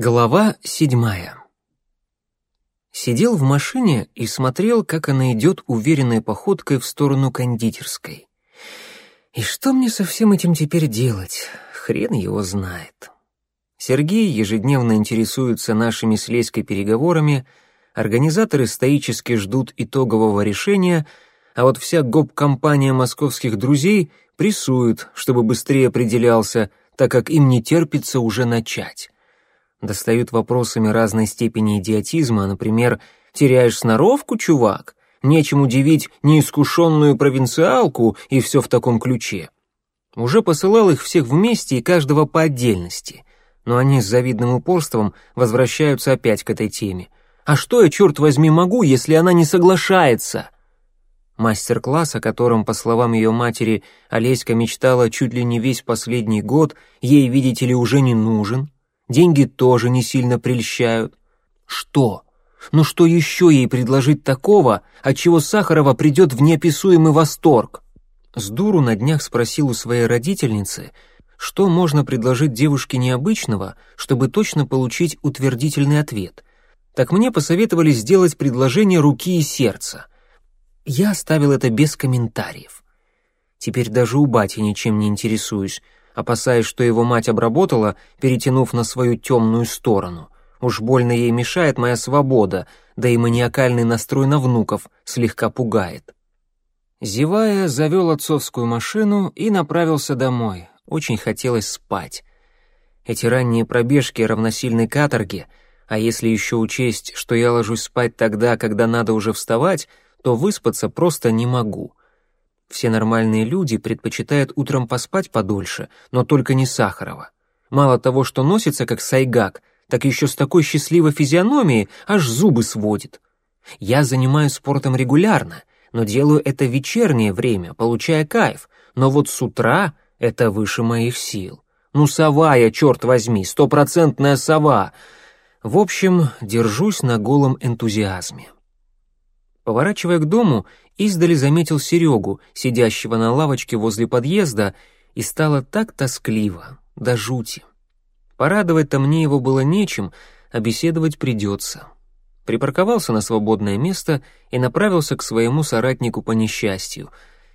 Глава седьмая. Сидел в машине и смотрел, как она идет уверенной походкой в сторону кондитерской. И что мне со всем этим теперь делать? Хрен его знает. Сергей ежедневно интересуется нашими с Леськой переговорами, организаторы стоически ждут итогового решения, а вот вся гоп-компания московских друзей прессует, чтобы быстрее определялся, так как им не терпится уже начать достают вопросами разной степени идиотизма, например, «теряешь сноровку, чувак?» «Нечем удивить неискушенную провинциалку» и все в таком ключе. Уже посылал их всех вместе и каждого по отдельности, но они с завидным упорством возвращаются опять к этой теме. «А что я, черт возьми, могу, если она не соглашается?» Мастер-класс, о котором, по словам ее матери, Олеська мечтала чуть ли не весь последний год, ей, видите ли, уже не нужен — деньги тоже не сильно прельщают. Что? Ну что еще ей предложить такого, от чего Сахарова придет в неописуемый восторг? С дуру на днях спросил у своей родительницы, что можно предложить девушке необычного, чтобы точно получить утвердительный ответ. Так мне посоветовали сделать предложение руки и сердца. Я оставил это без комментариев. Теперь даже у бати ничем не интересуюсь, опасаясь, что его мать обработала, перетянув на свою темную сторону. Уж больно ей мешает моя свобода, да и маниакальный настрой на внуков слегка пугает. Зевая, завел отцовскую машину и направился домой. Очень хотелось спать. Эти ранние пробежки равносильны каторге, а если еще учесть, что я ложусь спать тогда, когда надо уже вставать, то выспаться просто не могу. Все нормальные люди предпочитают утром поспать подольше, но только не Сахарова. Мало того, что носится как сайгак, так еще с такой счастливой физиономией аж зубы сводит. Я занимаюсь спортом регулярно, но делаю это в вечернее время, получая кайф, но вот с утра это выше моих сил. Ну, сова я, черт возьми, стопроцентная сова. В общем, держусь на голом энтузиазме. Поворачивая к дому, издали заметил Серегу, сидящего на лавочке возле подъезда, и стало так тоскливо, до жути. Порадовать-то мне его было нечем, а беседовать придется. Припарковался на свободное место и направился к своему соратнику по несчастью.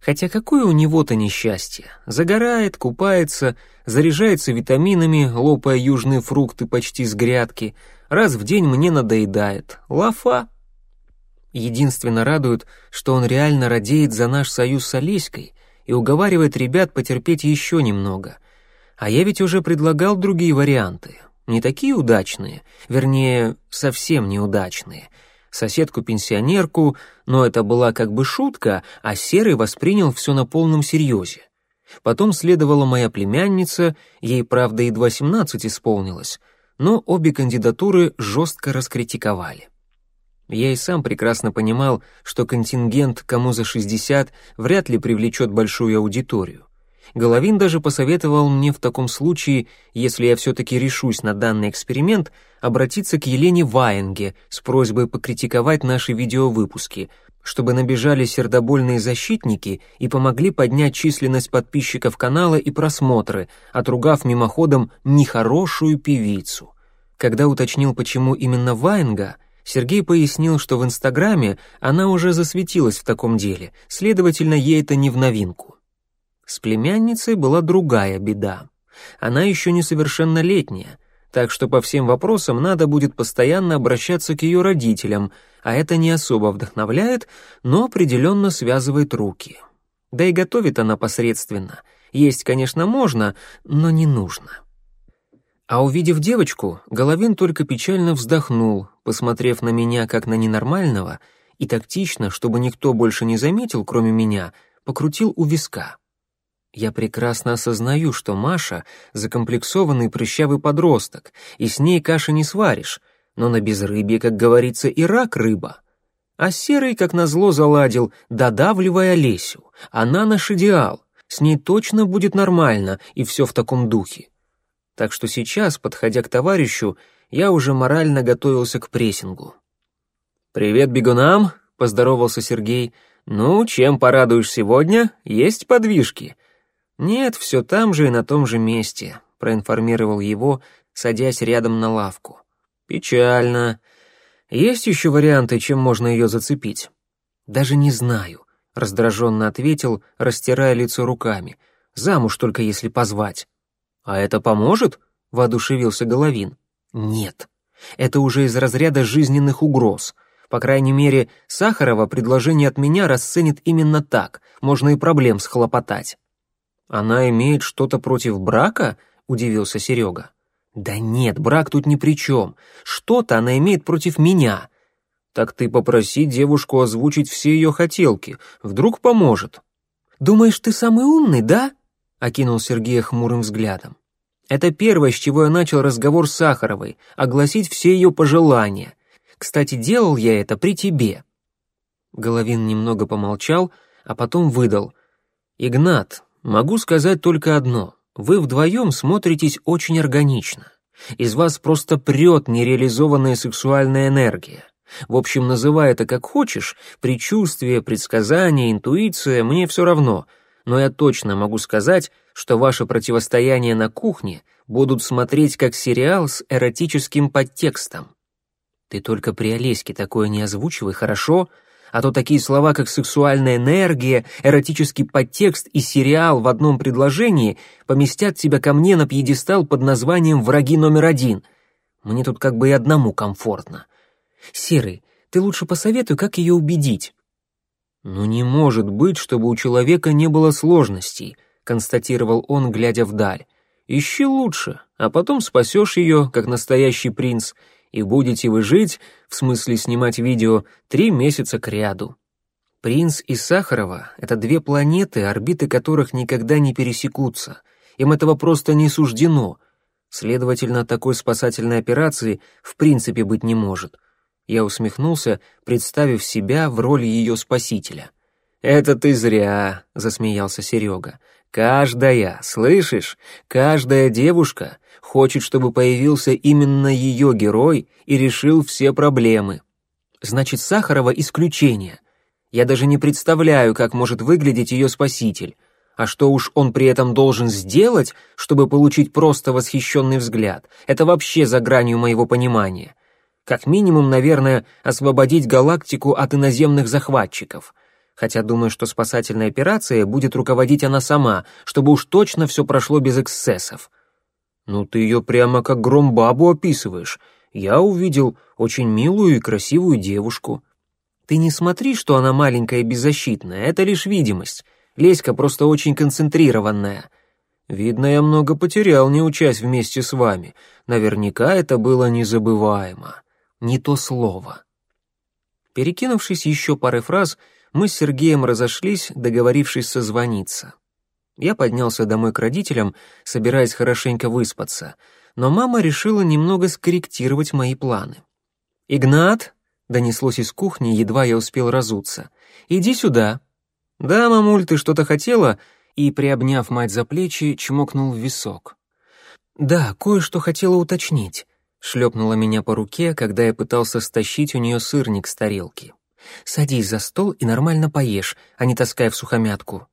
Хотя какое у него-то несчастье? Загорает, купается, заряжается витаминами, лопая южные фрукты почти с грядки. Раз в день мне надоедает. Лафа. Единственно радует, что он реально радеет за наш союз с Олеськой и уговаривает ребят потерпеть еще немного. А я ведь уже предлагал другие варианты. Не такие удачные, вернее, совсем неудачные. Соседку-пенсионерку, но это была как бы шутка, а Серый воспринял все на полном серьезе. Потом следовала моя племянница, ей, правда, едва 17 исполнилось, но обе кандидатуры жестко раскритиковали. Я и сам прекрасно понимал, что контингент «Кому за 60» вряд ли привлечет большую аудиторию. Головин даже посоветовал мне в таком случае, если я все-таки решусь на данный эксперимент, обратиться к Елене Ваенге с просьбой покритиковать наши видеовыпуски, чтобы набежали сердобольные защитники и помогли поднять численность подписчиков канала и просмотры, отругав мимоходом нехорошую певицу. Когда уточнил, почему именно Ваенга — Сергей пояснил, что в Инстаграме она уже засветилась в таком деле, следовательно, ей это не в новинку. С племянницей была другая беда. Она еще несовершеннолетняя, так что по всем вопросам надо будет постоянно обращаться к ее родителям, а это не особо вдохновляет, но определенно связывает руки. Да и готовит она посредственно. Есть, конечно, можно, но не нужно. А увидев девочку, Головин только печально вздохнул, посмотрев на меня как на ненормального, и тактично, чтобы никто больше не заметил, кроме меня, покрутил у виска. Я прекрасно осознаю, что Маша — закомплексованный прыщавый подросток, и с ней каши не сваришь, но на безрыбье, как говорится, и рак рыба. А Серый, как назло, заладил, додавливая Лесю. Она наш идеал, с ней точно будет нормально, и все в таком духе так что сейчас, подходя к товарищу, я уже морально готовился к прессингу. «Привет бегунам!» — поздоровался Сергей. «Ну, чем порадуешь сегодня? Есть подвижки?» «Нет, все там же и на том же месте», — проинформировал его, садясь рядом на лавку. «Печально. Есть еще варианты, чем можно ее зацепить?» «Даже не знаю», — раздраженно ответил, растирая лицо руками. «Замуж только если позвать». «А это поможет?» — воодушевился Головин. «Нет. Это уже из разряда жизненных угроз. По крайней мере, Сахарова предложение от меня расценит именно так. Можно и проблем схлопотать». «Она имеет что-то против брака?» — удивился Серега. «Да нет, брак тут ни при чем. Что-то она имеет против меня». «Так ты попроси девушку озвучить все ее хотелки. Вдруг поможет». «Думаешь, ты самый умный, да?» — окинул Сергея хмурым взглядом. «Это первое, с чего я начал разговор с Сахаровой, огласить все ее пожелания. Кстати, делал я это при тебе». Головин немного помолчал, а потом выдал. «Игнат, могу сказать только одно. Вы вдвоем смотритесь очень органично. Из вас просто прет нереализованная сексуальная энергия. В общем, называй это как хочешь, предчувствие, предсказание, интуиция, мне все равно. Но я точно могу сказать, что ваше противостояние на кухне будут смотреть как сериал с эротическим подтекстом. Ты только при Олеське такое не озвучивай, хорошо? а то такие слова, как сексуальная энергия, эротический подтекст и сериал в одном предложении поместят тебя ко мне на пьедестал под названием «Враги номер один». Мне тут как бы и одному комфортно. Серый, ты лучше посоветуй, как ее убедить. «Ну не может быть, чтобы у человека не было сложностей», констатировал он, глядя вдаль. «Ищи лучше, а потом спасешь ее, как настоящий принц, и будете вы жить, в смысле снимать видео, три месяца кряду. Принц и Сахарова — это две планеты, орбиты которых никогда не пересекутся. Им этого просто не суждено. Следовательно, такой спасательной операции в принципе быть не может. Я усмехнулся, представив себя в роли ее спасителя. «Это ты зря», — засмеялся Серега. «Каждая, слышишь, каждая девушка хочет, чтобы появился именно ее герой и решил все проблемы. Значит, Сахарова исключение. Я даже не представляю, как может выглядеть ее спаситель. А что уж он при этом должен сделать, чтобы получить просто восхищенный взгляд, это вообще за гранью моего понимания. Как минимум, наверное, освободить галактику от иноземных захватчиков. Хотя думаю, что спасательной операцией будет руководить она сама, чтобы уж точно все прошло без эксцессов. «Ну ты ее прямо как громбабу описываешь. Я увидел очень милую и красивую девушку». «Ты не смотри, что она маленькая и беззащитная, это лишь видимость. Леська просто очень концентрированная». «Видно, я много потерял, не учась вместе с вами. Наверняка это было незабываемо. Не то слово». Перекинувшись еще парой фраз, мы с Сергеем разошлись, договорившись созвониться. Я поднялся домой к родителям, собираясь хорошенько выспаться, но мама решила немного скорректировать мои планы. «Игнат!» — донеслось из кухни, едва я успел разуться. «Иди сюда!» «Да, мамуль, ты что-то хотела?» И, приобняв мать за плечи, чмокнул в висок. «Да, кое-что хотела уточнить», — шлепнула меня по руке, когда я пытался стащить у нее сырник с тарелки. «Садись за стол и нормально поешь, а не таскай в сухомятку».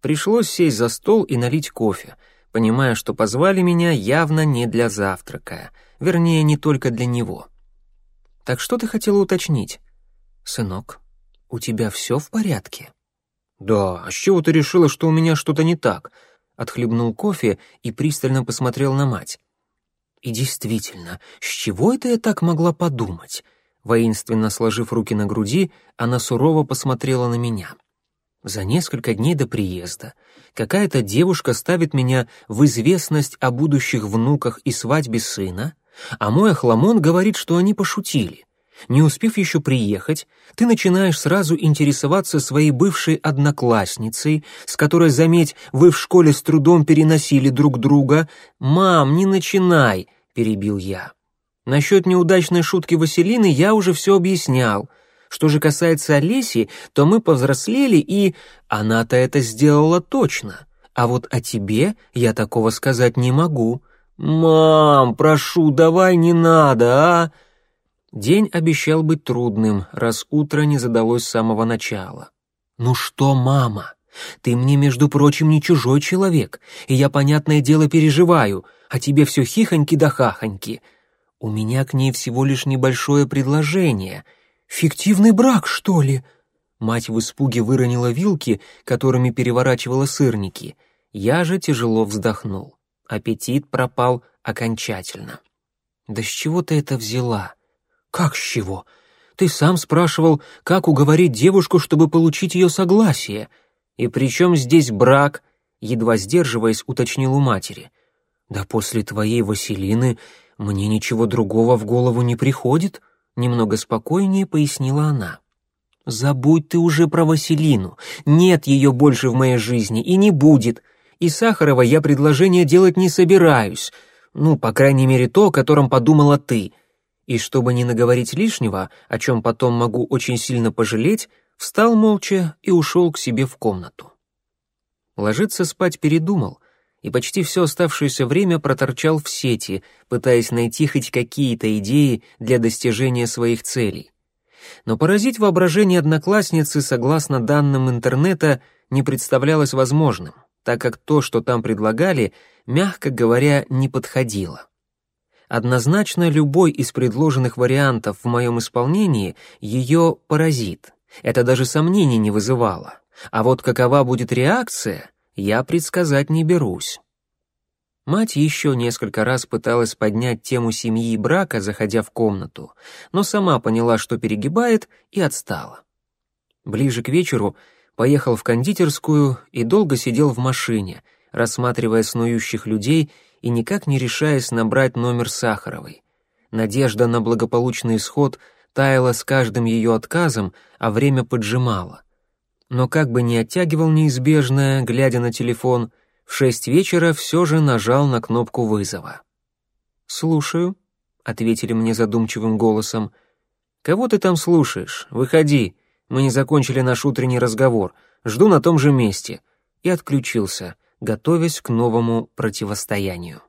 Пришлось сесть за стол и налить кофе, понимая, что позвали меня явно не для завтрака, вернее, не только для него. «Так что ты хотела уточнить?» «Сынок, у тебя все в порядке?» «Да, а с чего ты решила, что у меня что-то не так?» Отхлебнул кофе и пристально посмотрел на мать. «И действительно, с чего это я так могла подумать?» Воинственно сложив руки на груди, она сурово посмотрела на меня. За несколько дней до приезда какая-то девушка ставит меня в известность о будущих внуках и свадьбе сына, а мой охламон говорит, что они пошутили. Не успев еще приехать, ты начинаешь сразу интересоваться своей бывшей одноклассницей, с которой, заметь, вы в школе с трудом переносили друг друга. «Мам, не начинай!» — перебил я. Насчет неудачной шутки Василины я уже все объяснял — что же касается Олеси, то мы повзрослели, и она-то это сделала точно. А вот о тебе я такого сказать не могу. Мам, прошу, давай не надо, а? День обещал быть трудным, раз утро не задалось с самого начала. Ну что, мама, Ты мне, между прочим, не чужой человек, и я, понятное дело, переживаю, а тебе все хихоньки да хахоньки. У меня к ней всего лишь небольшое предложение. Фиктивный брак, что ли?» Мать в испуге выронила вилки, которыми переворачивала сырники. Я же тяжело вздохнул. Аппетит пропал окончательно. «Да с чего ты это взяла?» «Как с чего? Ты сам спрашивал, как уговорить девушку, чтобы получить ее согласие. И при чем здесь брак?» Едва сдерживаясь, уточнил у матери. «Да после твоей Василины мне ничего другого в голову не приходит», немного спокойнее пояснила она. «Забудь ты уже про Василину. Нет ее больше в моей жизни и не будет. И Сахарова я предложение делать не собираюсь. Ну, по крайней мере, то, о котором подумала ты. И чтобы не наговорить лишнего, о чем потом могу очень сильно пожалеть, встал молча и ушел к себе в комнату. Ложиться спать передумал, и почти все оставшееся время проторчал в сети, пытаясь найти хоть какие-то идеи для достижения своих целей. Но поразить воображение одноклассницы, согласно данным интернета, не представлялось возможным, так как то, что там предлагали, мягко говоря, не подходило. Однозначно любой из предложенных вариантов в моем исполнении ее поразит. Это даже сомнений не вызывало. А вот какова будет реакция, я предсказать не берусь. Мать еще несколько раз пыталась поднять тему семьи и брака, заходя в комнату, но сама поняла, что перегибает, и отстала. Ближе к вечеру поехал в кондитерскую и долго сидел в машине, рассматривая снующих людей и никак не решаясь набрать номер Сахаровой. Надежда на благополучный исход таяла с каждым ее отказом, а время поджимало. Но как бы ни оттягивал неизбежное, глядя на телефон — в шесть вечера все же нажал на кнопку вызова. «Слушаю», — ответили мне задумчивым голосом. «Кого ты там слушаешь? Выходи. Мы не закончили наш утренний разговор. Жду на том же месте». И отключился, готовясь к новому противостоянию.